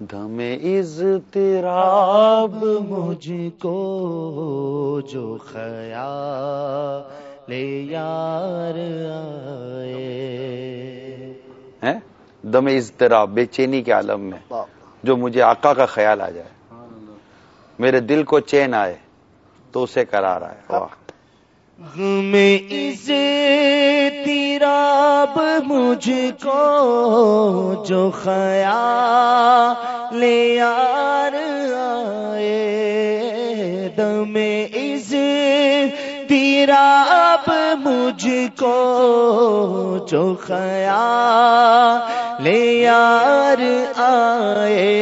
دم اضطراب مجھ کو جو خیال یار آئے۔ دم اضطراب، بے چینی کے عالم میں، جو مجھے آقا کا خیال آ جائے۔ میرے دل کو چین آئے تو اسے قرار آئے۔ میں اس تیراب مجھ کو جو خیال یار آئے۔ دم اس تیراب مجھ کو جو خیال یار آئے۔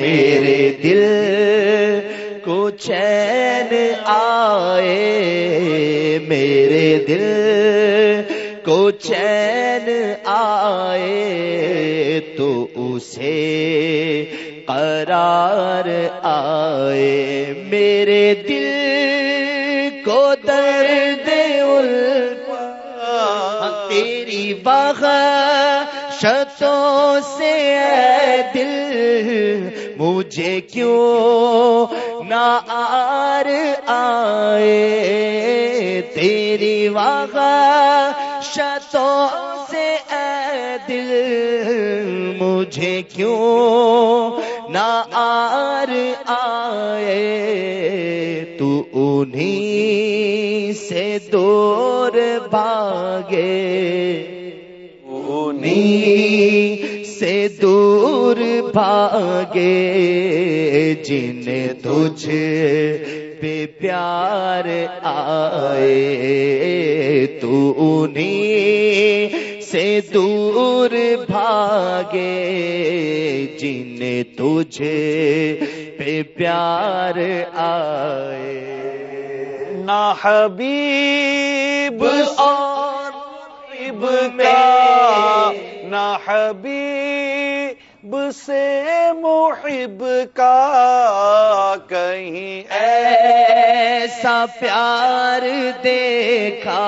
میرے دل چین آئے میرے دل کو چین آئے تو اسے قرار آئے میرے دل کو درد تیری بغ شتوں سے دل مجھے کیوں نہ آر آئے تیری واغ شتوں سے اے دل مجھے کیوں نہ آر آئے تو انہیں سے دور بھاگے انہیں سے دور بھاگے جن تجھ پہ پیار آئے تو انہیں سے دور بھاگے۔ جن تجھے پہ پیار آئے۔ نہ حبیب اور کا نہ حبیب سے محب کا کہیں ایسا پیار دیکھا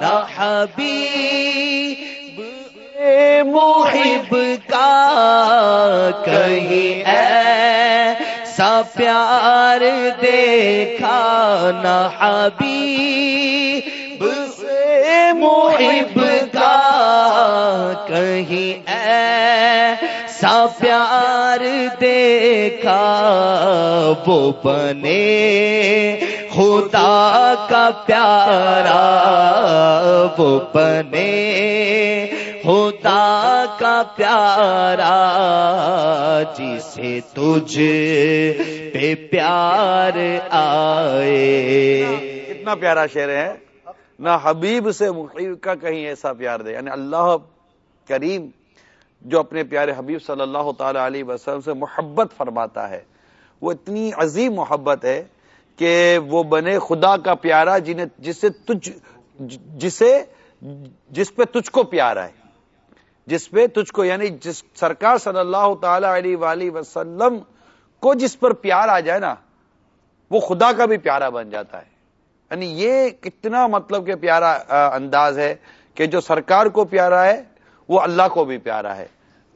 نہ حبیب محب کا کہیں ایسا پیار دیکھا نہ حبیب محب کا کہیں سا پیار دیکھا، وہ بنے خدا کا پیارا، وہ بنے خدا کا پیارا، جسے تجھ پہ پیار آئے۔ کتنا پیارا شعر ہے، نہ حبیب سے محیب کا کہیں ایسا پیار دے یعنی اللہ کریم جو اپنے پیارے حبیب صلی اللہ تعالی علیہ وسلم سے محبت فرماتا ہے۔ وہ اتنی عظیم محبت ہے کہ وہ بنے خدا کا پیارا جنہیں جسے تجھ، جسے، جس پہ تجھ کو پیارا ہے جس پہ تجھ کو یعنی جس سرکار صلی اللہ تعالی علیہ وآلہ وسلم کو جس پر پیار آ جائے نا، وہ خدا کا بھی پیارا بن جاتا ہے۔ یعنی یہ کتنا مطلب کہ پیارا انداز ہے کہ جو سرکار کو پیارا ہے وہ اللہ کو بھی پیارا ہے۔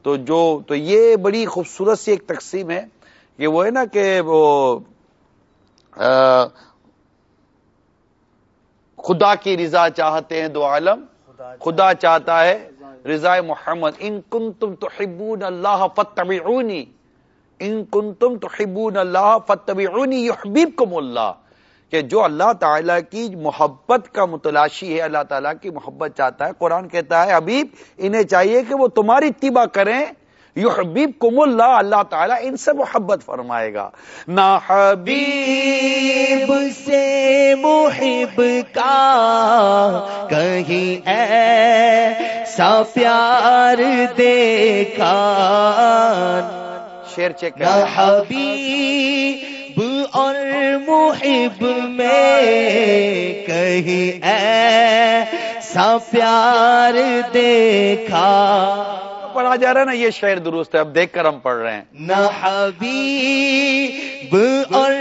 تو جو تو یہ بڑی خوبصورت سی ایک تقسیم ہے کہ وہ ہے نا کہ وہ خدا کی رضا چاہتے ہیں دو عالم۔ خدا چاہتا ہے۔ رضا محمد۔ ان کن تم تو حبون اللہ فتبعونی ان کن تم تو حبون اللہ فتبعونی یحبیبکم اللہ۔ کہ جو اللہ تعالیٰ کی محبت کا متلاشی ہے اللہ تعالیٰ کی محبت چاہتا ہے قرآن کہتا ہے حبیب انہیں چاہیے کہ وہ تمہاری اتباع کریں۔ یو حبیب کم اللہ اللہ تعالیٰ ان سے محبت فرمائے گا۔ نہ حبیب سے محب کا کہیں ایسا پیار دیکھا۔ شیر چیک حبیب اور محب میں کہیں ایسا پیار دیکھا۔ پڑھا جا رہا ہے نا یہ شعر درست ہے اب دیکھ کر ہم پڑھ رہے ہیں۔ نہ حبیب اور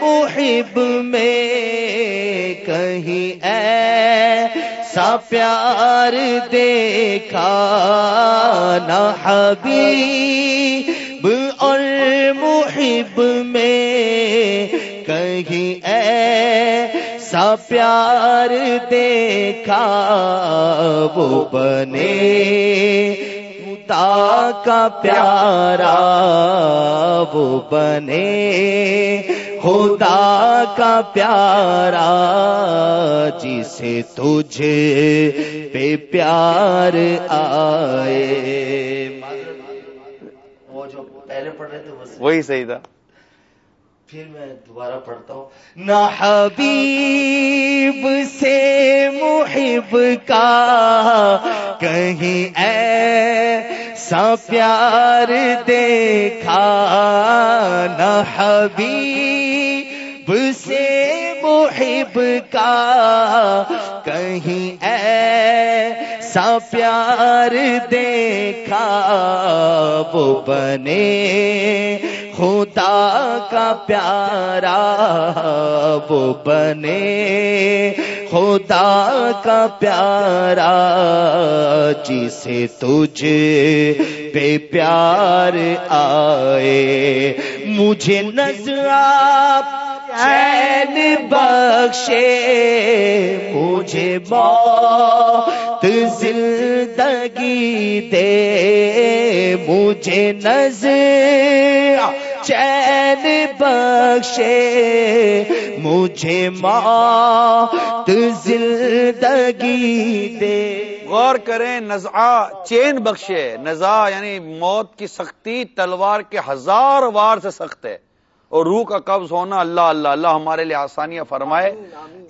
محب میں کہیں ایسا سا پیار دیکھا۔ نہ حبیب اور محب میں کہیں اے سا پیار دیکھا وہ بنے خدا کا پیارا وہ بنے خدا کا پیارا جسے تجھ پہ پیار آئے وہ جو پہلے پڑھ رہے تھے وہی صحیح تھا۔ پھر میں دوبارہ پڑھتا ہوں۔ نہ حبیب سے محب کا کہیں ایسا پیار دیکھا نہ حبیب سے محب کا کہیں ایسا پیار دیکھا، وہ بنے۔ خدا کا پیارا وہ بنے۔ خدا کا پیارا جسے تجھ پہ پیار آئے۔ مجھے نظر چین بخشے، مجھے بہت زندگی دے مجھے نظر چین بخشے، مجھے موت زندگی دے۔ غور کریں نزا چین بخشے نزا یعنی موت کی سختی تلوار کے ہزار وار سے سخت ہے۔ اور روح کا قبض ہونا اللہ اللہ اللہ ہمارے لیے آسانیاں فرمائے۔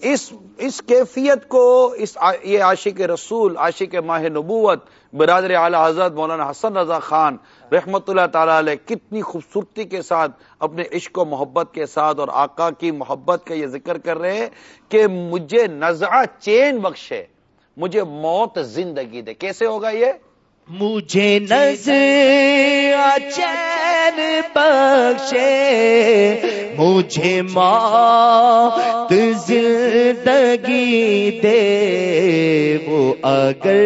اس اس کیفیت کو اس یہ عاشق رسول، عاشق ماہ نبوت، برادر اعلی حضرت مولانا حسن رضا خان رحمت اللہ تعالی علیہ کتنی خوبصورتی کے ساتھ اپنے عشق و محبت کے ساتھ اور آقا کی محبت کا یہ ذکر کر رہے ہیں کہ مجھے نزع چین بخشے مجھے موت زندگی دے۔ کیسے ہوگا یہ؟ مجھے نظر چین بخشے، مجھے موت زندگی دے۔ وہ اگر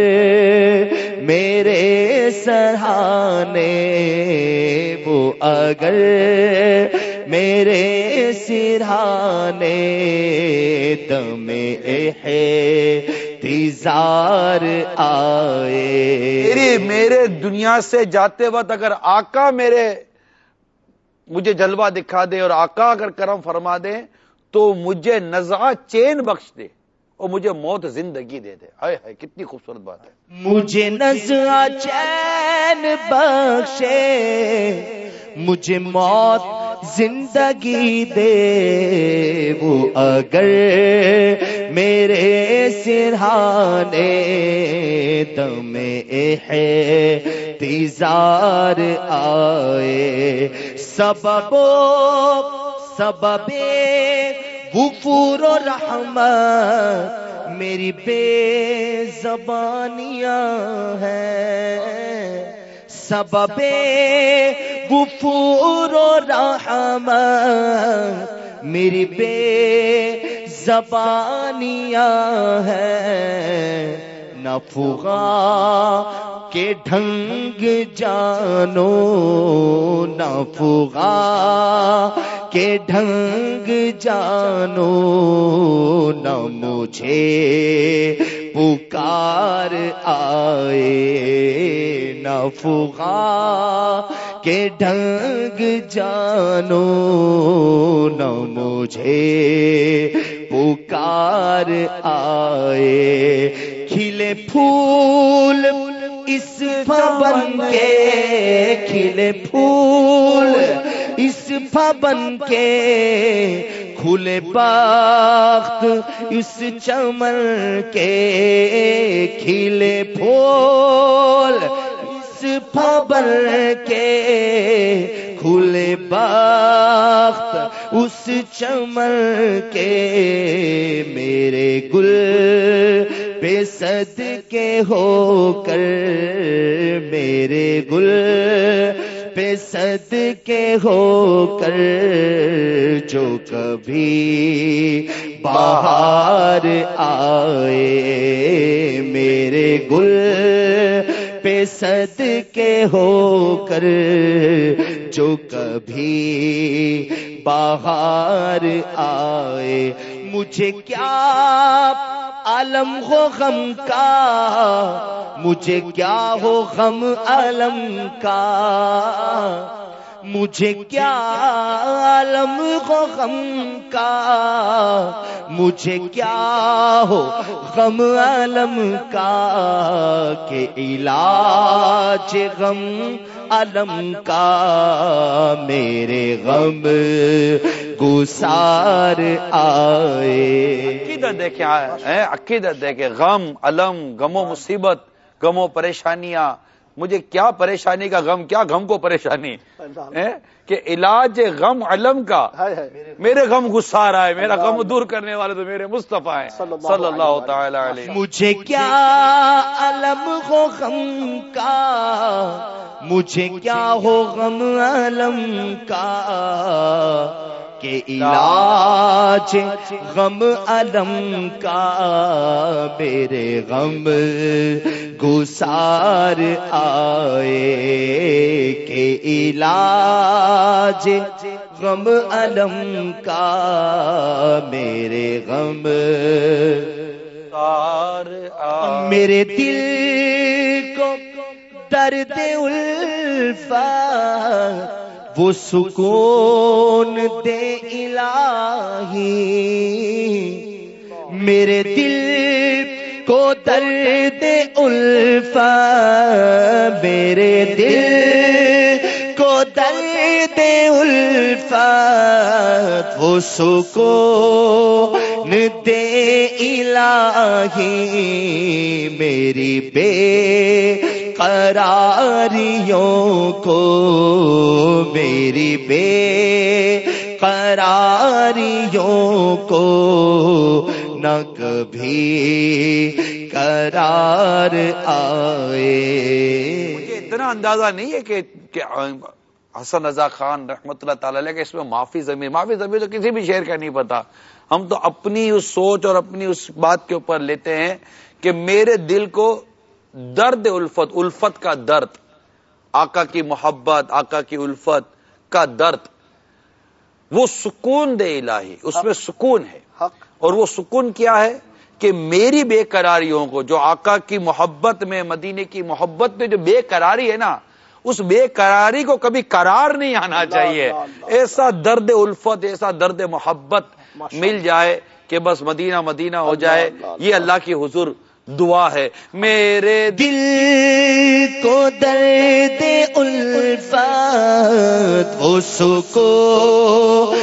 میرے سرحانے وہ اگر میرے سرحانے دم ہے تیزار آئے۔ میری میرے دنیا سے جاتے وقت اگر آقا میرے مجھے جلوہ دکھا دے اور آقا اگر کرم فرما دے تو مجھے نزا چین بخش دے۔ اور مجھے موت زندگی دے دے۔ ہائے ہائے، کتنی خوبصورت بات ہے۔ مجھے نزا چین بخشے، مجھے موت زندگی دے۔ وہ اگر میرے سرحانے دم ہے، تیزار آئے۔ سبب سبب غفور و رحمت میری بے زبانیاں ہیں۔ سبب غفور و رحمت میری بے زبانیاں ہے نفغا کے ڈھنگ جانو نفغا کے ڈھنگ جانو، نہ مجھے پکار آئے نفغا کے ڈھنگ جانو، نہ مجھے پکار آئے۔ کھلے پھول اس بن کے، کھلے پھول اس بن کے کھلے باخت اس چمن کے کھلے پھول اس پھبر کے کھلے باخت اس چمن کے میرے گل بے صد کے ہو کر میرے گل پہ صد کے ہو کر جو کبھی باہر آئے میرے گل پہ صد کے ہو کر جو کبھی باہر آئے مجھے کیا عالم ہو غم کا؟ مجھے کیا ہو غم عالم کا؟ مجھے کیا عالم ہو غم کا؟ مجھے کیا ہو غم عالم کا کہ علاج غم علم کا؟ میرے غم گسار آئے۔ عقیدت دیکھیں عقیدت دیکھیں غم علم غم و مصیبت غم و پریشانیاں۔ مجھے کیا پریشانی کا غم کیا غم کو پریشانی؟ کہ علاج غم علم کا۔ میرے غم غصہ رہا ہے میرا غم دور کرنے والے تو میرے مصطفیٰ ہیں۔ صلی اللہ تعالی علیہ۔ مجھے کیا علم ہو غم کا؟ مجھے کیا ہو غم علم کا؟ کہ علاج غم علم کا میرے غم گسار آئے کہ علاج غم علم کا میرے غم میرے دل کو درد الفا وہ سکون دے الہی، میرے دل کو درد الفا، میرے دل کو درد الفا، وہ سکون دے الہی، میری بے قراریوں کو میری بے قراریوں کو نہ کبھی قرار آئے۔ مجھے اتنا اندازہ نہیں ہے کہ حسن رضا خان رحمت اللہ تعالی کہ اس میں معافی زمین معافی زمین تو کسی بھی شہر کا نہیں پتا۔ ہم تو اپنی اس سوچ اور اپنی اس بات کے اوپر لیتے ہیں کہ میرے دل کو درد الفت الفت کا درد آقا کی محبت آقا کی الفت کا درد وہ سکون دے الہی اس میں سکون ہے۔ اور وہ سکون کیا ہے؟ کہ میری بے قراریوں کو جو آقا کی محبت میں مدینے کی محبت میں جو بے قراری ہے نا اس بے قراری کو کبھی قرار نہیں آنا چاہیے۔ ایسا درد الفت ایسا درد محبت مل جائے کہ بس مدینہ مدینہ ہو جائے۔ یہ اللہ کی حضور دعا ہے۔ میرے دل کو درد الفت ہو سکو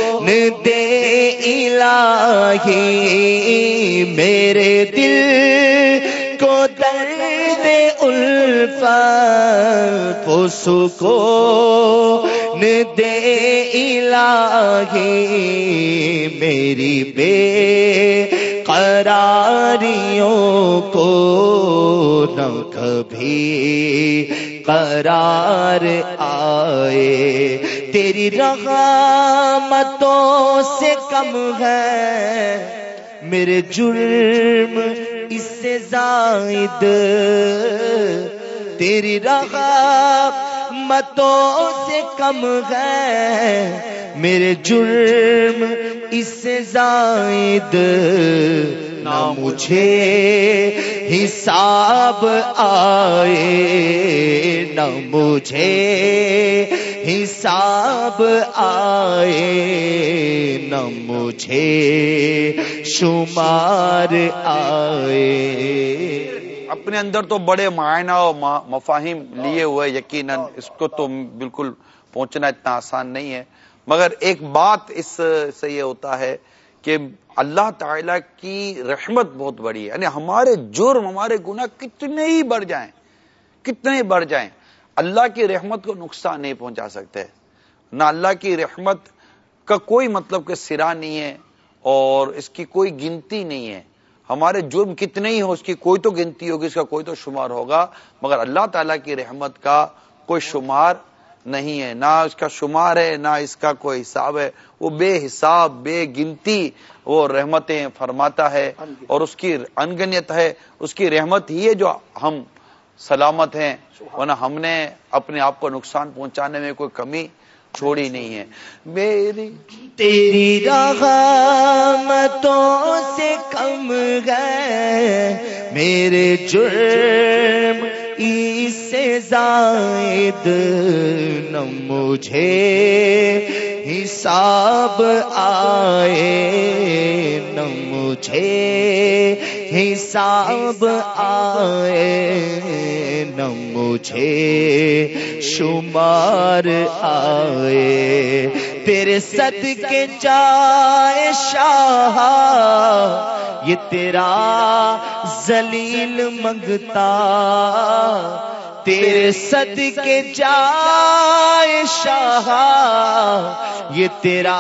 دے الہی۔ میرے دل کو درد الفت ہو سکو دے الہی۔ میری بے کبھی قرار آئے۔ تیری رغامتوں سے کم ہے۔ میرے جرم اس سے زائد۔ تیری رغامتوں سے کم ہے۔ میرے جرم اس سے زائد۔ نہ مجھے حساب آئے، نہ مجھے حساب آئے، نہ مجھے شمار آئے۔ اپنے اندر تو بڑے معائنہ اور مفاہم لیے ہوئے یقیناً اس کو تو بالکل پہنچنا اتنا آسان نہیں ہے۔ مگر ایک بات اس سے یہ ہوتا ہے کہ اللہ تعالی کی رحمت بہت بڑی ہے۔ یعنی ہمارے جرم، ہمارے گناہ کتنے ہی بڑھ جائیں، کتنے ہی بڑھ جائیں، اللہ کی رحمت کو نقصان نہیں پہنچا سکتے۔ نہ اللہ کی رحمت کا کوئی مطلب کہ سرا نہیں ہے اور اس کی کوئی گنتی نہیں ہے۔ ہمارے جرم کتنے ہی ہو اس کی کوئی تو گنتی ہوگی، اس کا کوئی تو شمار ہوگا، مگر اللہ تعالیٰ کی رحمت کا کوئی شمار نہیں ہے نہ اس کا شمار ہے نہ اس کا کوئی حساب ہے۔ وہ بے حساب بے گنتی وہ رحمتیں فرماتا ہے اور اس کی انگنیت ہے اس کی رحمت ہی ہے جو ہم سلامت ہیں۔ ورنہ ہم نے اپنے آپ کو نقصان پہنچانے میں کوئی کمی چھوڑی نہیں ہے۔ میری تیری رحمتوں سے کم گئے میرے جرم اس سے زائد نہ مجھے حساب آئے، نہ مجھے حساب آئے، نہ مجھے شمار آئے۔ تیرے صد کے جائے شاہ، یہ تیرا زلیل منگتا تیرے صد کے جائے شاہ، یہ تیرا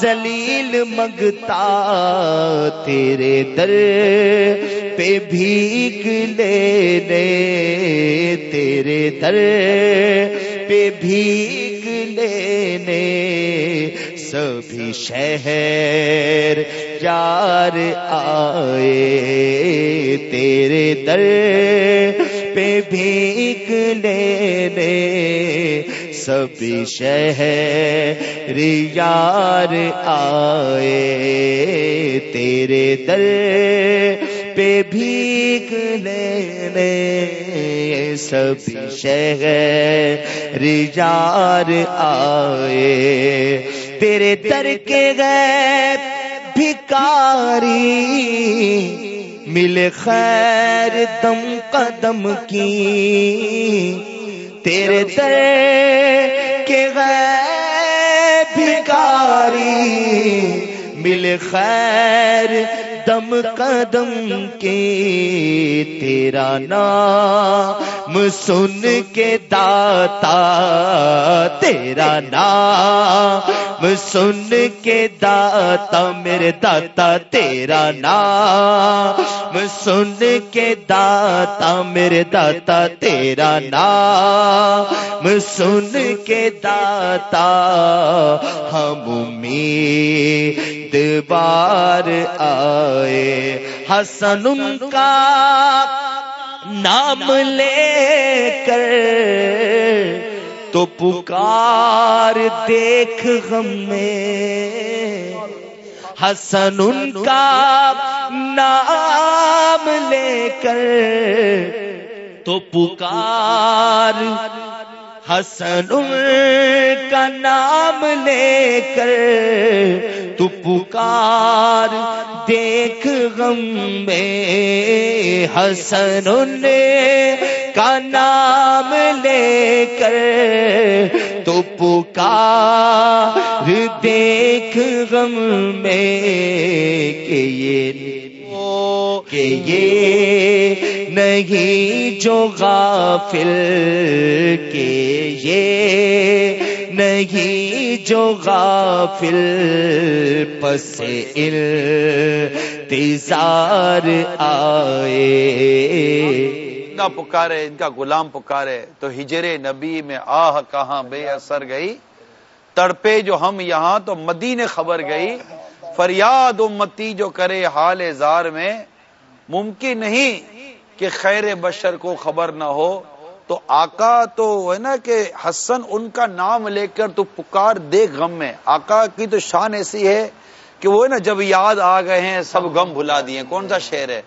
زلیل منگتا تیرے در پہ بھیگ لینے، تیرے در پہ بھیگ لینے، سبھی شہر یار آئے، تیرے در پہ بھیگ لینے۔ سبھی شہر یار آئے، تیرے در پہ بھیگ لینے۔ سبھی شہر یار آئے۔ تیرے در کے گئے بھکاری مل خیر دم قدم کی۔ تیرے در کے گئے بھکاری مل خیر دم قدم کے تیرا نام سن کے داتا تیرا نام سن کے داتا میرے داتا تیرا نام سن کے داتا میرے داتا تیرا نام سن کے داتا ہم امید بار آئے۔ حسن ان کا نام لے کر تو پکار دیکھ غم میں۔ حسن ان کا نام لے کر تو پکار حسن کا نام لے کر تو پکار، دیکھ غم میں حسن کا نام لے کر تو پکار، دیکھ غم میں کہ یہ کہ یہ نہیں جو غافل، کہ یہ نہیں جو غافل، پس انتظار آئے۔ کا پکارے، ان کا غلام پکارے۔ تو ہجر نبی میں آہ کہاں بے اثر گئی؟ تڑپے جو ہم یہاں تو مدینے خبر گئی۔ فریاد امتی جو کرے حال زار میں۔ ممکن نہیں کہ خیر بشر کو خبر نہ ہو۔ تو آقا تو ہے نا کہ حسن ان کا نام لے کر تو پکار دے غم میں۔ آقا کی تو شان ایسی ہے کہ وہ ہے نا جب یاد آ گئے ہیں، سب غم بھلا دیے۔ کون سا شعر ہے؟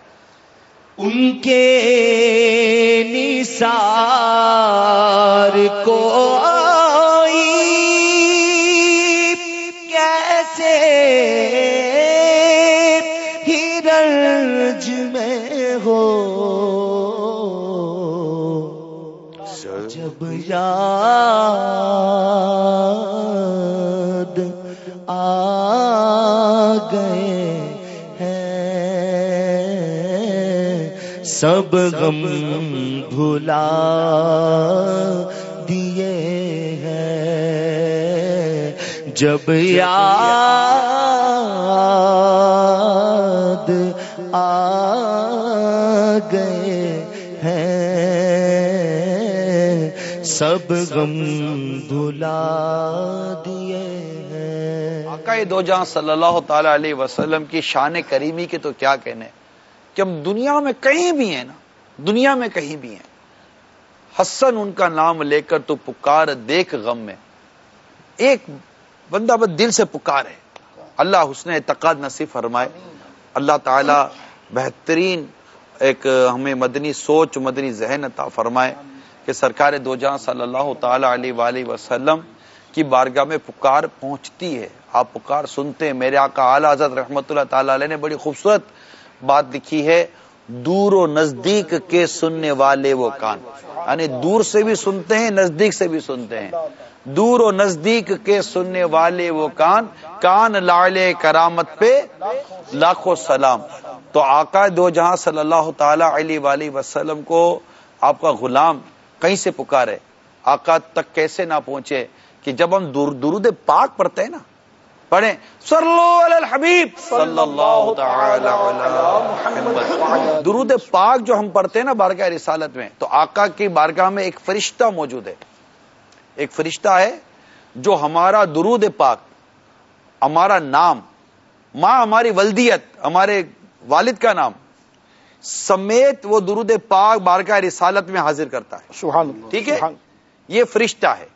ان کے نثار کو آئی، کیسے یاد آ گئے ہیں۔ سب غم بھلا دیے ہیں۔ جب یاد آ گئے سب غم بھلا دیے ہیں۔ آقا دو جہاں صلی اللہ تعالی علیہ وسلم کی شان کریمی کے تو کیا کہنے کہ ہم دنیا میں کہیں بھی ہیں نا، دنیا میں کہیں بھی ہیں۔ حسن ان کا نام لے کر تو پکار دیکھ غم میں۔ ایک بندہ بس دل سے پکار ہے۔ اللہ حسن اعتقاد نصیب فرمائے۔ اللہ تعالی بہترین ایک ہمیں مدنی سوچ، مدنی ذہن عطا فرمائے۔ کہ سرکار دو جہاں صلی اللہ تعالی علیہ وآلہ وسلم کی بارگاہ میں پکار پہنچتی ہے۔ آپ پکار سنتے ہیں۔ میرے آقا اعلی حضرت رحمت اللہ تعالی علیہ نے بڑی خوبصورت بات لکھی ہے۔ دور و نزدیک کے سننے والے وہ کان۔ یعنی دور سے بھی سنتے ہیں، نزدیک سے بھی سنتے ہیں۔ دور و نزدیک کے سننے والے وہ کان۔ کان لالے کرامت پہ لاکھوں سلام۔ تو آقا دو جہاں صلی اللہ تعالی علیہ وآلہ وسلم کو آپ کا غلام کہیں سے پکارے، آقا تک کیسے نہ پہنچے کہ جب ہم درود پاک پڑھتے ہیں نا، پڑھیں، صلو علی الحبیب، صلی اللہ تعالی علی محمد۔ درود پاک جو ہم پڑھتے ہیں نا بارگاہ رسالت میں، تو آقا کی بارگاہ میں ایک فرشتہ موجود ہے۔ ایک فرشتہ ہے جو ہمارا درود پاک، ہمارا نام، ماں ہماری ولدیت، ہمارے والد کا نام سمیت وہ درود پاک بارگاہ رسالت میں حاضر کرتا ہے۔ سبحان اللہ ٹھیک ہے؟ یہ فرشتہ ہے۔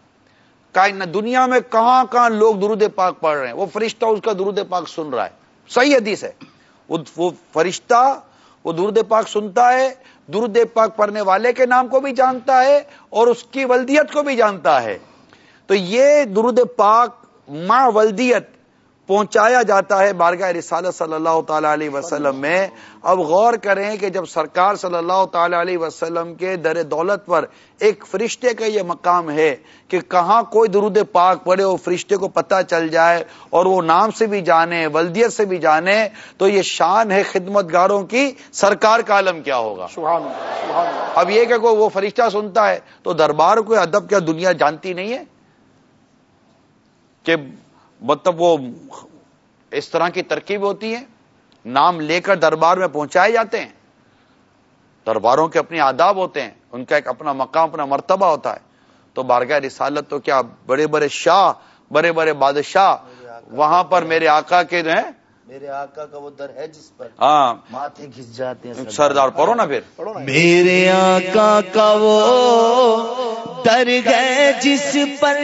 دنیا میں کہاں کہاں لوگ درود پاک پڑھ رہے ہیں۔ وہ فرشتہ اس کا درود پاک سن رہا ہے۔ صحیح حدیث ہے۔ وہ وہ فرشتہ وہ درود پاک سنتا ہے۔ درود پاک پڑھنے والے کے نام کو بھی جانتا ہے اور اس کی ولدیت کو بھی جانتا ہے۔ تو یہ درود پاک ماں ولدیت پہنچایا جاتا ہے بارگاہ رسالت صلی اللہ تعالی علیہ وسلم میں۔ اب غور کریں کہ جب سرکار صلی اللہ تعالی علیہ وسلم کے در دولت پر ایک فرشتے کا یہ مقام ہے کہ کہاں کوئی درود پاک پڑے وہ فرشتے کو پتہ چل جائے اور وہ نام سے بھی جانے ولدیت سے بھی جانے تو یہ شان ہے خدمت گاروں کی سرکار کا عالم کیا ہوگا۔ سبحان اللہ اب یہ کہ کوئی وہ فرشتہ سنتا ہے تو دربار کو ادب کیا دنیا جانتی نہیں ہے؟ کہ مطلب وہ اس طرح کی ترکیب ہوتی ہے نام لے کر دربار میں پہنچائے جاتے ہیں۔ درباروں کے اپنے آداب ہوتے ہیں ان کا ایک اپنا مقام اپنا مرتبہ ہوتا ہے۔ تو بارگاہ رسالت تو کیا بڑے بڑے شاہ بڑے بڑے بادشاہ وہاں پر میرے آقا کے جو ہیں۔ میرے آقا کا وہ در ہے جس پر ہاں۔ ماتھے گھس جاتے ہیں۔ سردار پڑھو نا پھر۔ میرے آقا کا وہ در گئے جس پر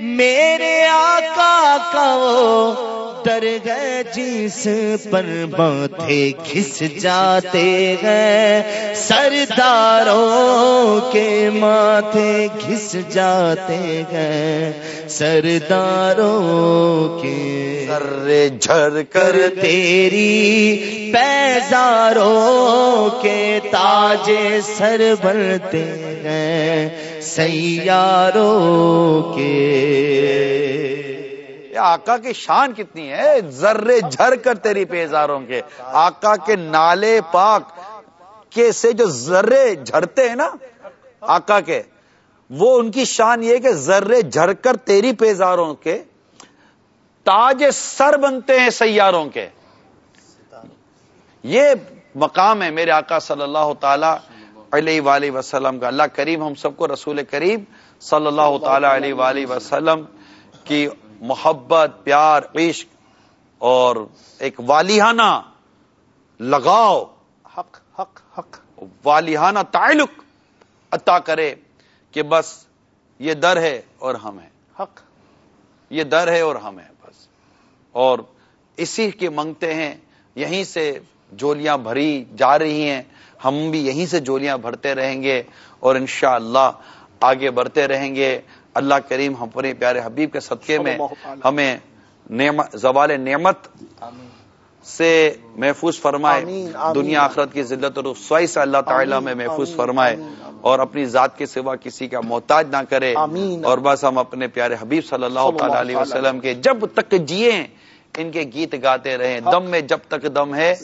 میرے آقا کا وہ در گئے جس پر ماتھے گھس جاتے ہیں۔ سرداروں کے ماتھے گھس جاتے ہیں۔ سرداروں کے ذرے جھر کر تیری پیزاروں کے تاج سر بنتے ہیں۔ سیاروں کے آقا کی شان کتنی ہے؟ ذرے جھر کر تیری پیزاروں کے۔ آقا کے نالے پاک کے سے جو ذرے جھرتے ہیں نا، آقا کے، وہ ان کی شان یہ کہ ذرے جھر کر تیری پیزاروں کے، تاج سر بنتے ہیں سیاروں کے۔ یہ مقام ہے میرے آقا صلی اللہ تعالی علیہ وآلہ وسلم کا اللہ کریم ہم سب کو رسول کریم صلی اللہ تعالی علیہ وآلہ وسلم کی محبت پیار عشق اور ایک والیانہ لگاؤ حق حق حق۔ والیانہ تعلق عطا کرے کہ بس یہ در ہے اور ہم ہیں۔ حق۔ یہ در ہے اور ہم ہیں بس۔ اور اسی کے منگتے ہیں یہیں سے جولیاں بھری جا رہی ہیں ہم بھی یہیں سے جولیاں بھرتے رہیں گے اور انشاءاللہ اللہ آگے بڑھتے رہیں گے اللہ کریم ہم اپنے پیارے حبیب کے صدقے میں ہمیں نعمت زوال نعمت سے محفوظ فرمائے آمین، آمین۔ دنیا آخرت کی ذلت اور رسوائی سے اللہ تعالیٰ میں محفوظ فرمائے۔ اور اپنی ذات کے سوا کسی کا محتاج نہ کرے۔ اور بس ہم اپنے پیارے حبیب صلی اللہ تعالی علیہ وسلم کے جب تک جیے ان کے گیت گاتے رہیں۔ دم میں جب تک دم ہے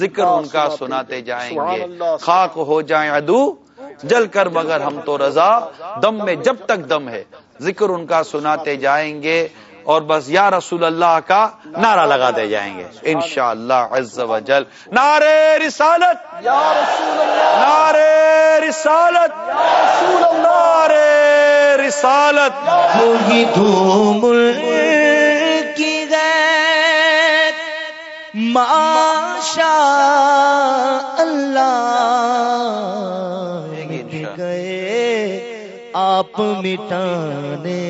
ذکر ان کا سناتے جائیں گے۔ اللہ، خاک ہو جائیں ادو جل کر مگر ہم تو رضا۔ دم میں جب تک دم ہے ذکر ان کا سناتے جائیں گے۔ اور بس یا رسول اللہ کا نعرہ لگاتے جائیں گے۔ انشاءاللہ عز و جل۔ نعرے رسالت۔ یا رسول اللہ۔ نعرے رسالت۔ نعرے رسالت۔ وہی دھوم ماشا اللہ مٹ گئے آپ مٹانے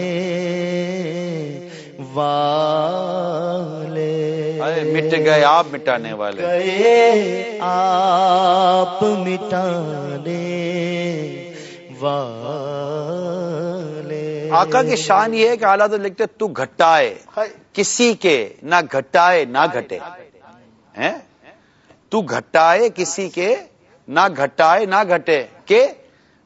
والے۔ مٹ گئے آپ مٹانے والے۔ گئے آپ مٹانے والے۔ آقا کی شان یہ ہے کہ آلہ تو لکھتے تو گھٹائے۔ کسی کے نہ گھٹائے نہ گھٹے۔ ہیں؟ تو گھٹائے کسی کے نہ گھٹائے نہ گھٹے کہ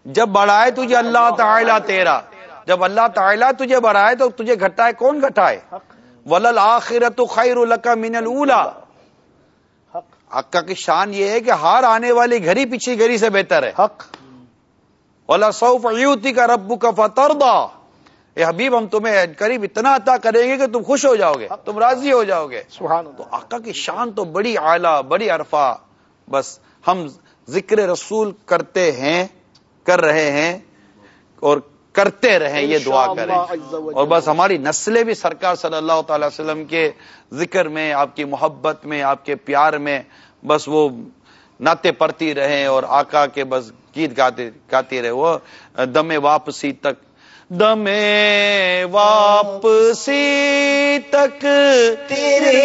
جب بڑھائے تجھے اللہ تعالیٰ تیرا جب اللہ تعالیٰ تجھے بڑھائے تو تجھے گھٹائے کون گھٹائے؟ ولل آخرت خیر القا من الا حق کی شان یہ ہے کہ ہار آنے والی گھڑی پچھلی گھڑی سے بہتر ہے۔ حق۔ ولا سوف یوتی کا ربو کا اے حبیب ہم تمہیں قریب اتنا عطا کریں گے کہ تم خوش ہو جاؤ گے تم راضی ہو جاؤ گے۔ سبحان تو آقا کی شان تو بڑی اعلیٰ بڑی عرفا بس ہم ذکر رسول کرتے ہیں کر رہے ہیں اور کرتے رہیں یہ دعا کریں۔ اور بس ہماری نسلیں بھی سرکار صلی اللہ تعالی وسلم کے ذکر میں آپ کی محبت میں آپ کے پیار میں بس وہ ناطے پڑتی رہیں اور آقا کے بس گیت گاتے گاتی رہے وہ دم واپسی تک دم واپسی تک تیرے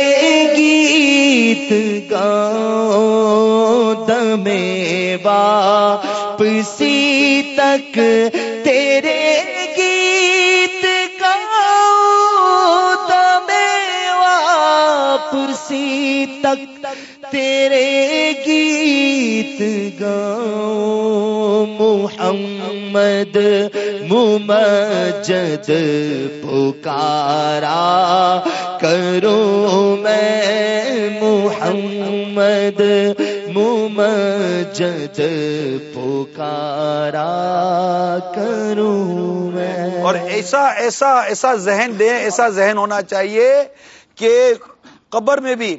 گیت گاؤں، دمے واپسی تک تیرے گیت گاؤں، دمے واپسی تک تیرے گیت گاؤں، محمد محمد ممجد پکارا کرو میں محمد ممجد پکارا کروں میں اور ایسا ایسا ایسا ذہن دیں، ایسا ذہن ہونا چاہیے کہ قبر میں بھی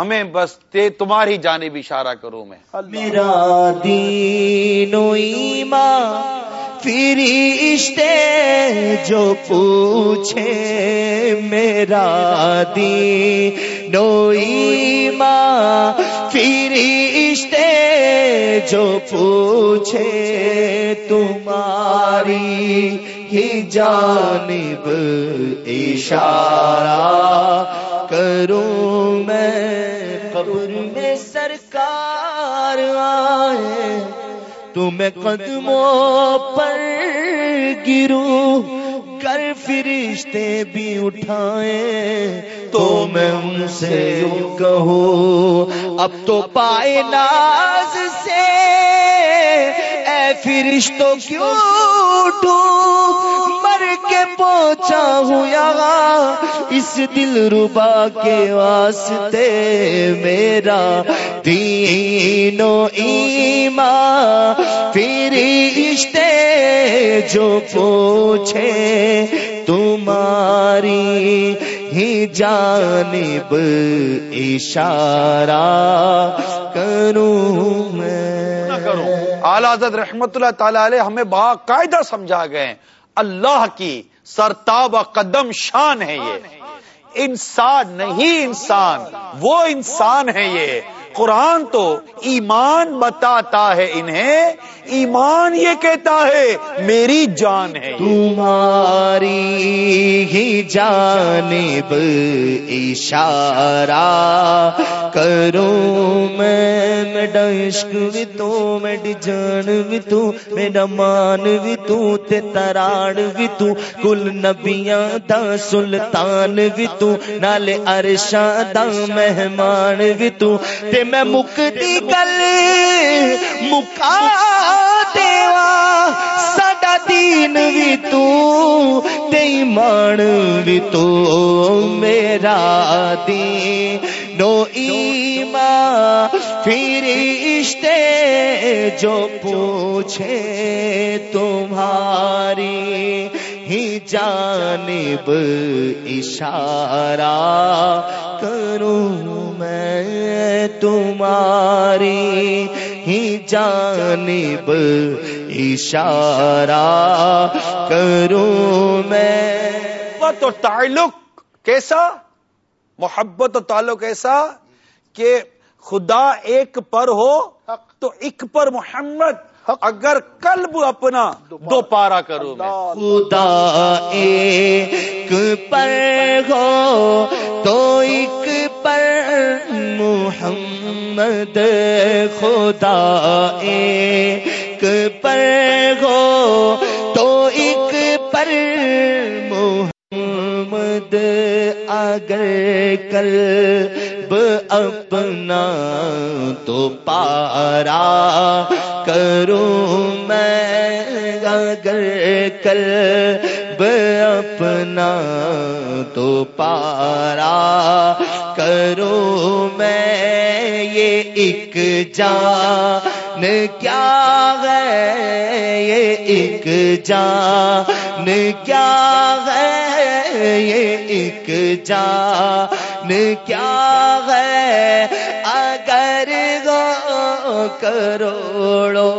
ہمیں بس تے تمہاری جانب اشارہ کروں میں۔ میرا دین و ایمان فرشتے جو پوچھے، میرا دین و ایمان فرشتے جو پوچھے، تمہاری ہی جانب اشارہ کروں۔ قبر میں سرکار آئے، تمہیں قدموں پر گروں کر فرشتے بھی اٹھائے، تو میں ان سے یوں کہوں، اب تو پائے ناز سے، اے فرشتوں کیوں اٹھوں کے پہنچا ہوں یہاں اس دل ربا کے واسطے میرا دین و ایمان۔ فرشتے جو پوچھے، تمہاری ہی جانب اشارہ کروں میں۔ نہ حضرت رحمت اللہ تعالی علیہ ہمیں باقاعدہ سمجھا گئے اللہ کی سرتاب قدم شان ہے یہ۔ انسان نہیں انسان وہ انسان ہے یہ۔ قرآن تو ایمان بتاتا ہے انہیں، ایمان یہ کہتا ہے، میری جان ہے تمہاری ہی جانب اشارہ کروں میں میڈا عشق بھی تو میڈی جان بھی تو میڈا مان بھی تو، تے تراڑ بھی تو، کل نبیاں دا سلطان بھی تو، نالے عرشاں دا مہمان بھی تو، تے میں مکتی گل مکا دیوا ساڈا دین بھی تو، تے ایمان بھی تو، میرا دین۔ نو ایمان فرشتے جو پوچھے تمہاری، ہی جانب اشارہ کروں تمہاری ہی جانب اشارہ کروں میں۔ محبت اور تعلق کیسا؟ محبت اور تعلق ایسا کہ خدا ایک پر ہو حق۔ تو ایک پر محمد اگر قلب اپنا دو پارا کروں میں. خدا ایک پر ہو تو ایک پر محمد خدا ایک پر ہو تو ایک پر محمد اگر کل اپنا تو پارا کروں میں اگر کل اپنا تو پارا کروں میں یہ ایک جان کیا ہے؟ یہ ایک جان کیا ہے؟ یہ ایک جان کیا کروڑو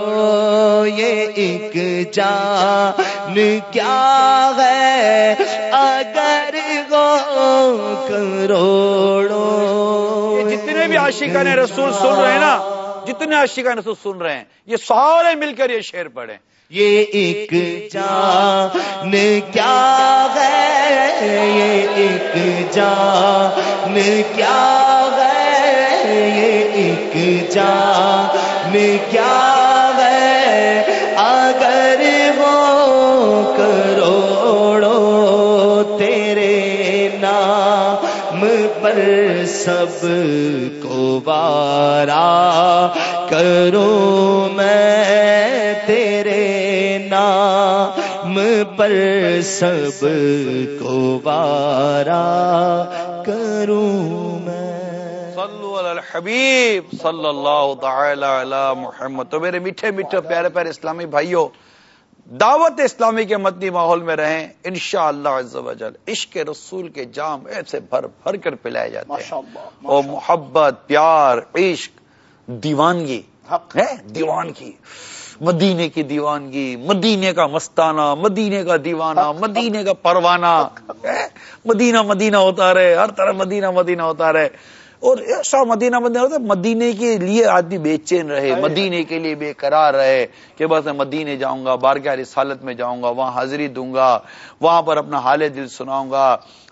یہ ایک جان کیا ہے؟ اگر گو کروڑو جتنے بھی عاشقان رسول سن رہے ہیں نا جتنے عاشقان رسول سن رہے ہیں یہ سارے مل کر یہ شعر پڑھیں۔ یہ ایک جان کیا ہے؟ یہ ایک جان کیا ہے؟ یہ ایک جان کیا ہے؟ اگر وہ کروڑو تیرے نام پر سب کو بارا کروں میں تیرے نام پر سب کو بارا الحبیب صلی اللہ تعالی علی محمد. تو میرے میٹھے میٹھے پیارے پیارے اسلامی بھائیوں دعوت اسلامی کے مدنی ماحول میں رہیں انشاءاللہ عز و جل عشق رسول کے جام ایسے بھر بھر کر پلائے جاتے ہیں۔ اور محبت پیار عشق دیوانگی حق۔ ہے دیوانگی۔ مدینے کی دیوانگی مدینے کا مستانہ مدینے کا دیوانہ مدینے کا پروانہ؟ مدینہ مدینہ ہوتا رہے ہر طرح مدینہ مدینہ ہوتا رہے۔ اور ایسا مدینہ مدینہ ہوتا ہے مدینے کے لیے آدمی بے چین رہے مدینے کے لیے بے قرار رہے کہ بس میں مدینے جاؤں گا بارگاہ رسالت میں جاؤں گا وہاں حاضری دوں گا وہاں پر اپنا حال دل سناؤں گا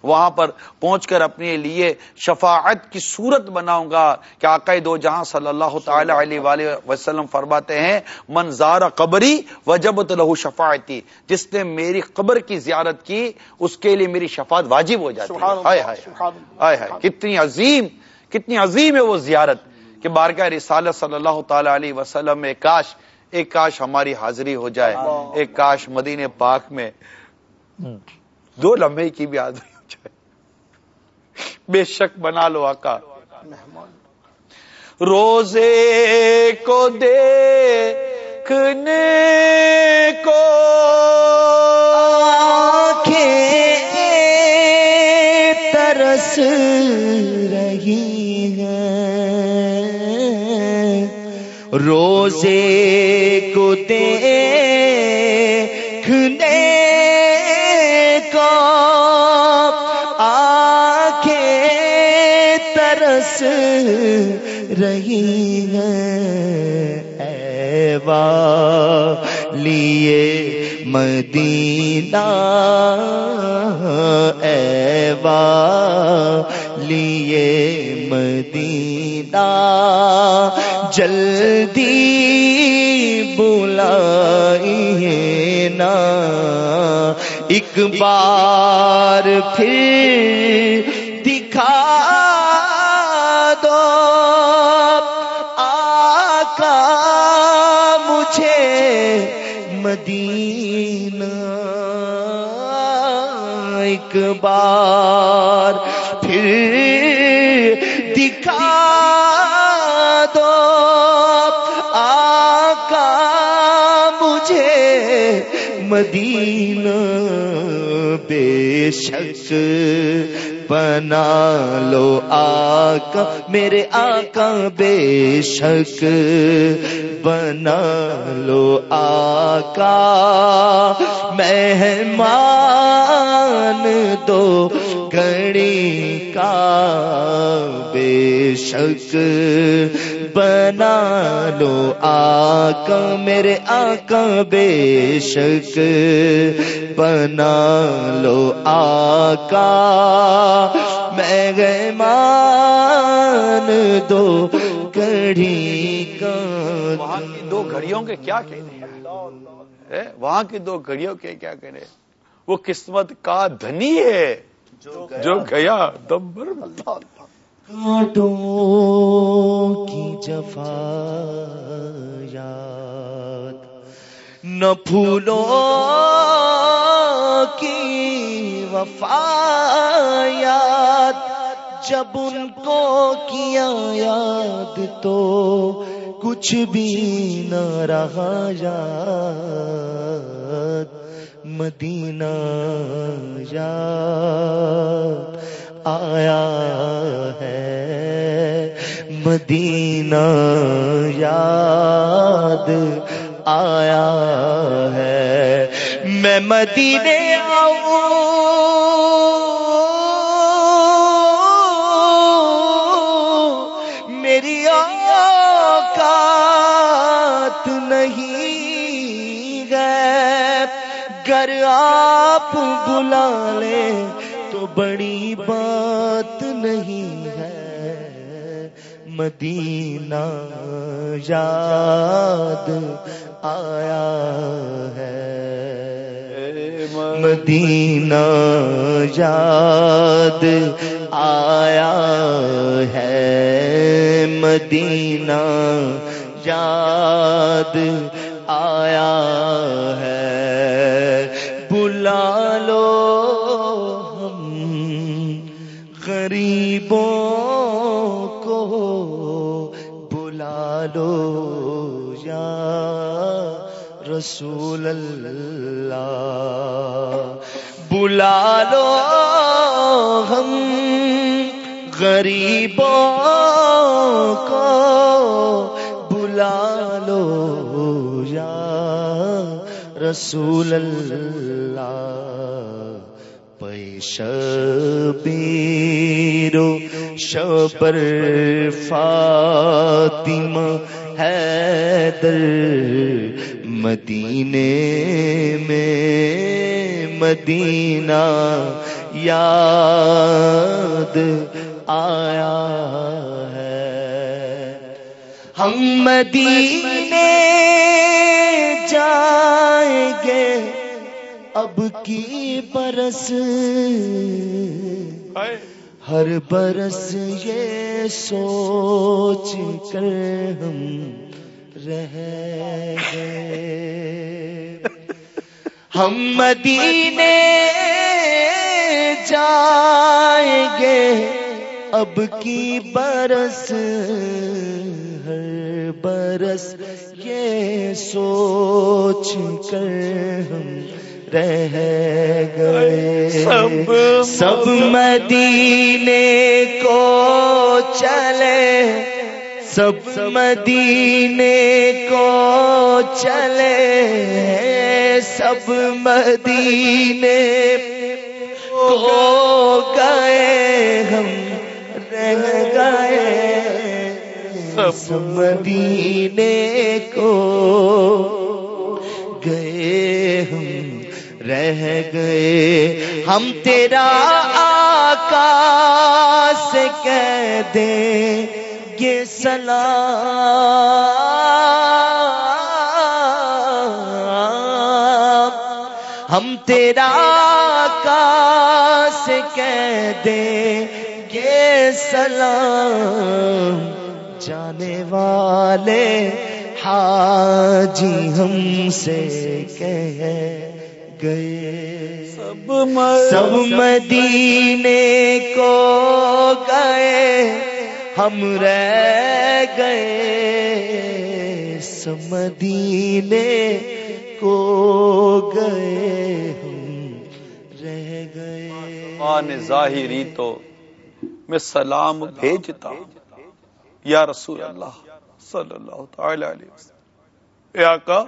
وہاں پر پہنچ کر اپنے لیے شفاعت کی صورت بناؤں گا کہ آقا دو جہاں صلی اللہ تعالی علیہ وآلہ وسلم فرماتے ہیں من زار قبری وجبت لہو شفاعتی جس نے میری قبر کی زیارت کی اس کے لیے میری شفاعت واجب ہو جاتی ہے۔ ہائے ہائے کتنی عظیم کتنی عظیم ہے وہ زیارت کہ بارگاہ رسالت صلی اللہ تعالی علیہ وسلم میں کاش ایک کاش ہماری حاضری ہو جائے ایک کاش مدینے پاک میں دو لمحے کی بھی حاضری ہو جائے۔ بے شک بنا لو آقا۔ روزے کو دیکھنے کو آنکھیں ترس رہی ہیں روزے کو دیکھنے کو آنکھیں ترس رہی ہیں۔ اے لیے مدینہ، اے لیے مدینہ، جلدی بلائیے نا۔ ایک بار پھر دکھا دو۔ آقا مجھے مدینہ ایک بار پھر دکھا دو آقا مجھے مدینہ بے شک بنا لو آقا، میرے آقا بے شک بنا لو آقا۔ مہمان دو گھڑی کا بے شک بنا لو آقا، میرے آقا بے شک بنا لو آقا۔ میں گئے مان دو کڑھی کا وہاں کی دو گھڑیوں کے کیا کہنے وہاں کی دو گھڑیوں کے کیا کہنے وہ قسمت کا دھنی ہے جو گیا دم بھر کانٹوں کی جفا یاد نہ پھولوں کی وفا یاد جب ان کو کیا یاد تو کچھ بھی نہ رہا یاد، مدینہ یاد۔ آیا ہے مدینہ یاد آیا ہے میں مدینے آؤں۔ میری اوقات نہیں ہے گر آپ بلا لے تو بڑی بات نہیں ہے مدینہ یاد آیا ہے مدینہ یاد آیا ہے مدینہ یاد آیا بلا لو یا رسول اللہ۔ بلا لو ہم غریبوں کو۔ بلا لو یا رسول اللہ۔ پیش بیرو شبر فاطمہ حیدر مدینے میں مدینہ یاد آیا ہے۔ ہم مدینے جائیں گے، اب کی برس۔ ہر برس یہ سوچ کر ہم رہ گئے۔ ہم مدینے جائیں گے، اب کی برس، ہر برس یہ سوچ کر ہم رہ گئے۔ سب سب مدینے کو چلے۔ سب مدینے کو چلے۔ سب مدینے کو گئے۔ ہم رہ گئے۔ سب مدینے کو رہ گئے۔ ہم تیرا آقا سے کہہ دیں یہ سلام۔ ہم تیرا آقا سے کہہ دیں یہ سلام۔ جانے والے حاجی ہم سے کہہ گئے۔ سب سب مدینے کو گئے۔ ہم رہ گئے۔ سب مدینے کو گئے۔ ہم رہ گئے۔ ظاہری تو میں سلام بھیجتا ہوں۔ یا رسول اللہ صلی اللہ تعالی علیہ وسلم۔ اے آقا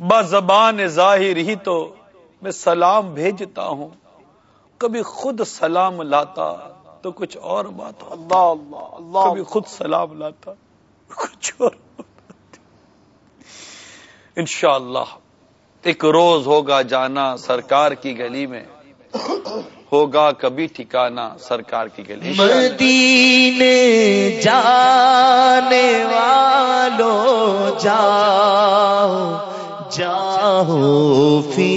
با زبان ظاہر ہی تو میں سلام بھیجتا ہوں۔ کبھی خود سلام لاتا تو کچھ اور بات اللہ اللہ اللہ۔ کبھی خود سلام لاتا کچھ اور انشاءاللہ ایک روز ہوگا جانا سرکار کی گلی میں۔ ہوگا کبھی ٹھکانا سرکار کی گلی مدینے جانے والو جاؤ۔ جاؤ فی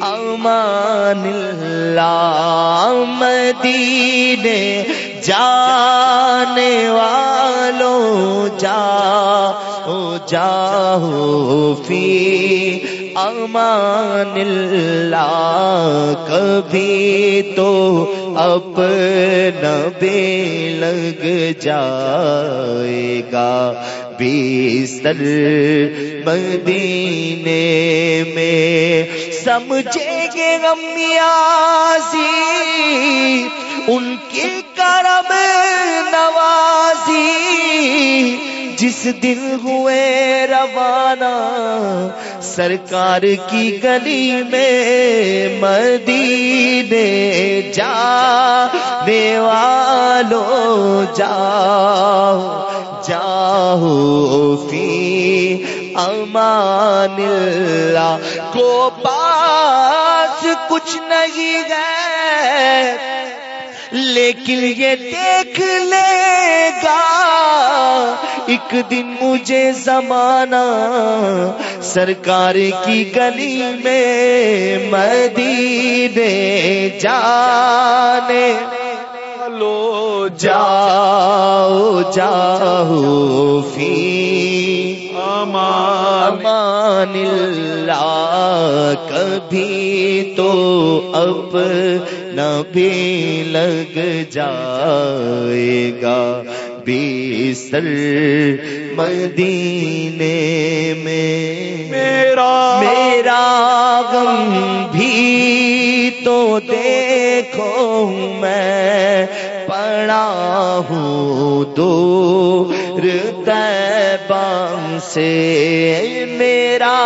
امان اللہ مدینے، جانے والو جاؤ جاؤ فی امان اللہ، کبھی تو اپنا بے لگ جائے گا۔ بیستر مدینے میں سمجھے گے غمیازی ان کی کرم نوازی۔ جس دن ہوئے روانہ، سرکار کی گلی میں مدینے جانے والو جاؤ جاؤ فی امان اللہ۔ کو پاس کچھ نہیں ہے، لیکن یہ دیکھ لے گا۔ ایک دن مجھے زمانہ، سرکار کی گلی میں مدینے جانے۔ لو جاؤ جاؤ فی امان اللہ کبھی تو اب بھی لگ جائے گا۔ بیسر مدینے میں میرا میرا غم بھی تو دیکھو ہوں دور تیبان سے میرا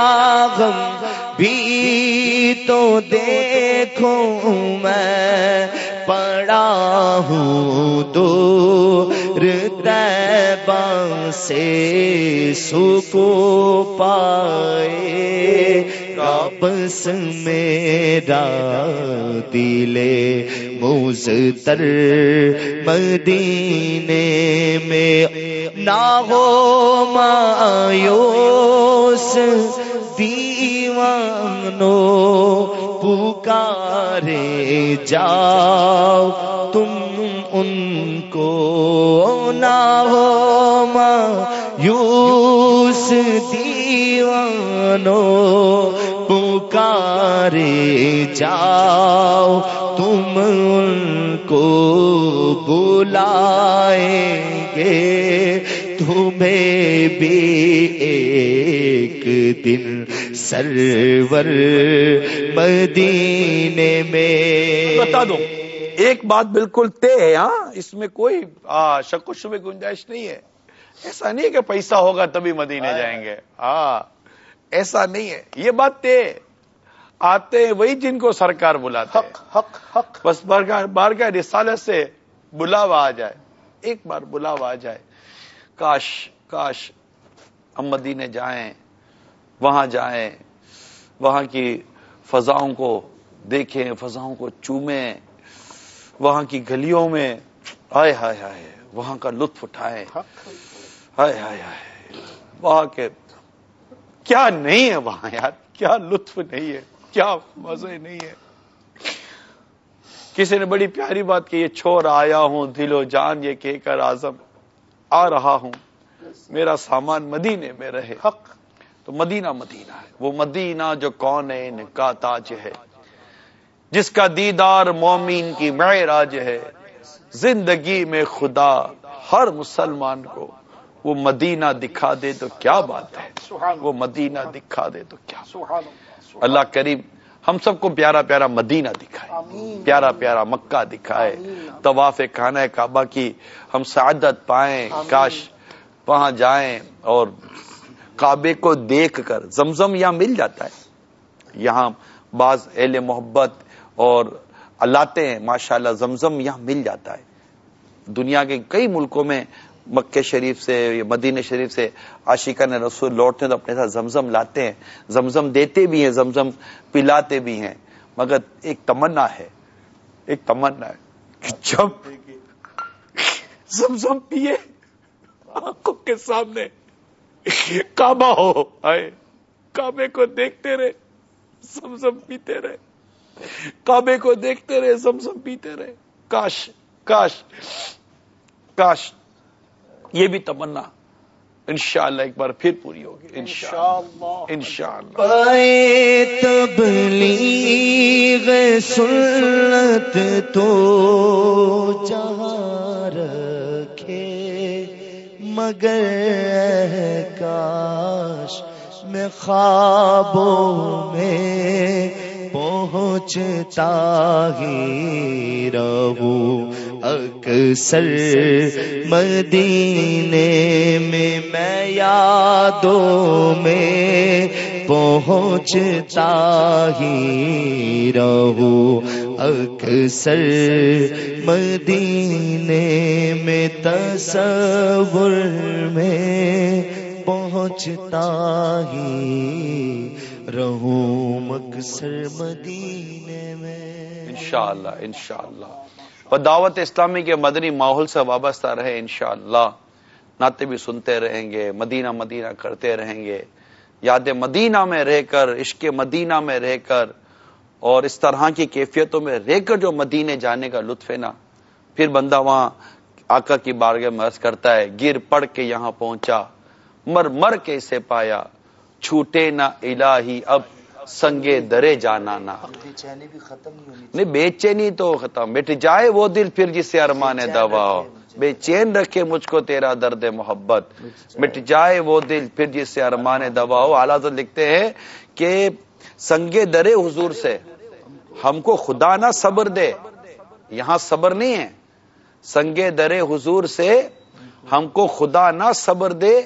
غم بھی تو دیکھو میں پڑا ہوں دور تیبان سے سکو پائے بس میرا دلے موزتر مدینے میں نہ ہو مایوس دیوانو پکارے جاؤ، تم ان کو نہ ہو مایوس دیوانو پکارے جاؤ، تم کو بلائیں گے۔ تمہیں بھی ایک دن سرور مدینے میں بتا دو ایک بات بالکل طے ہے ہاں؟ اس میں کوئی شک و شبے گنجائش نہیں ہے۔ ایسا نہیں کہ پیسہ ہوگا تبھی مدینے جائیں گے۔ ہاں ایسا نہیں ہے۔ یہ بات طے ہے۔ آتے ہیں وہی جن کو سرکار بلاتے حق حق حق۔ بس بارگاہ بارگاہ رسالت سے بلاوا آ جائے۔ ایک بار بلاوا آ جائے۔ کاش کاش ہم مدینے جائیں وہاں جائیں وہاں کی فضاؤں کو دیکھیں فضاؤں کو چومیں وہاں کی گلیوں میں آئے ہائے ہائے وہاں کا لطف اٹھائیں۔ ہائے ہائے ہائے وہاں کے کیا نہیں ہے وہاں یار کیا لطف نہیں ہے۔ کیا مزے نہیں ہے۔ کسی نے بڑی پیاری بات کی یہ چھوڑ آیا ہوں دل و جان یہ کہہ کر آزم آ رہا ہوں۔ میرا سامان مدینے میں رہے۔ حق۔ تو مدینہ مدینہ ہے۔ وہ مدینہ جو کون کا تاج ہے۔ جس کا دیدار مومین کی معراج ہے۔ زندگی میں خدا ہر مسلمان کو وہ مدینہ دکھا دے تو کیا بات ہے؟ وہ مدینہ دکھا دے تو کیا؟ اللہ اللہ کریم ہم سب کو پیارا پیارا مدینہ دکھائے پیارا پیارا مکہ دکھائے۔ طواف خانہ کعبہ کی ہم سعادت پائیں۔ کاش وہاں جائیں اور کعبے کو دیکھ کر زمزم یہاں مل جاتا ہے۔ یہاں بعض اہل محبت اور لاتے ہیں ماشاءاللہ زمزم یہاں مل جاتا ہے۔ دنیا کے کئی ملکوں میں مکہ شریف سے یا مدینہ شریف سے عاشقان رسول لوٹتے ہیں تو اپنے ساتھ زمزم لاتے ہیں، زمزم دیتے بھی ہیں، زمزم پلاتے بھی ہیں۔ مگر ایک تمنا ہے، ایک تمنا ہے کہ جب زمزم پیے، آنکھوں کے سامنے کعبہ ہو، آئے، کعبے کو دیکھتے رہے، زمزم پیتے رہے۔ کعبے کو دیکھتے رہے، زمزم پیتے رہے۔ کاش کاش کاش۔ یہ بھی تمنا انشاءاللہ ایک بار پھر پوری ہوگی انشاءاللہ. انشاءاللہ تبلیغ سنت تو جہاں رکھے مگر کاش میں خوابوں میں پہنچتا ہی رہوں۔ اکثر مدینے میں میں یادوں میں پہنچتا ہی رہوں۔ اکثر مدینے میں تصور میں پہنچتا ہی رہوں۔ مکسر مدینے میں انشاءاللہ انشاءاللہ۔ و دعوت اسلامی کے مدنی ماحول سے وابستہ رہے انشاءاللہ۔ نعتیں بھی سنتے رہیں گے، مدینہ مدینہ کرتے رہیں گے۔ یاد مدینہ میں رہ کر، عشق مدینہ میں رہ کر، اور اس طرح کی کیفیتوں میں رہ کر جو مدینے جانے کا لطف ہے نا، پھر بندہ وہاں آقا کی بارگاہ میں عرض کرتا ہے، گر پڑ کے یہاں پہنچا، مر مر کے اسے پایا، چھوٹے نہ الہی، اب سنگے درے جانا نہ بے چینی بھی ختم نہیں بے چینی تو ختم۔ مٹ جائے وہ دل پھر جسے ارمان دوا بے چین رکھے مجھ کو تیرا درد محبت۔ مٹ جائے وہ دل پھر جسے ارمان دوا ہو۔ اعلیٰ لکھتے ہیں کہ سنگے درے حضور سے ہم کو خدا نہ صبر دے۔ یہاں صبر نہیں ہے۔ سنگے درے حضور سے ہم کو خدا نہ صبر دے۔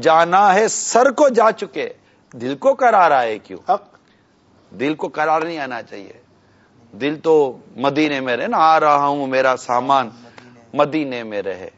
جانا ہے سر کو جا چکے۔ دل کو کرا رہا ہے کیوں؟ حق دل کو قرار نہیں آنا چاہیے۔ دل تو مدینے میں رہے نا، آ رہا ہوں، میرا سامان مدینے میں رہے۔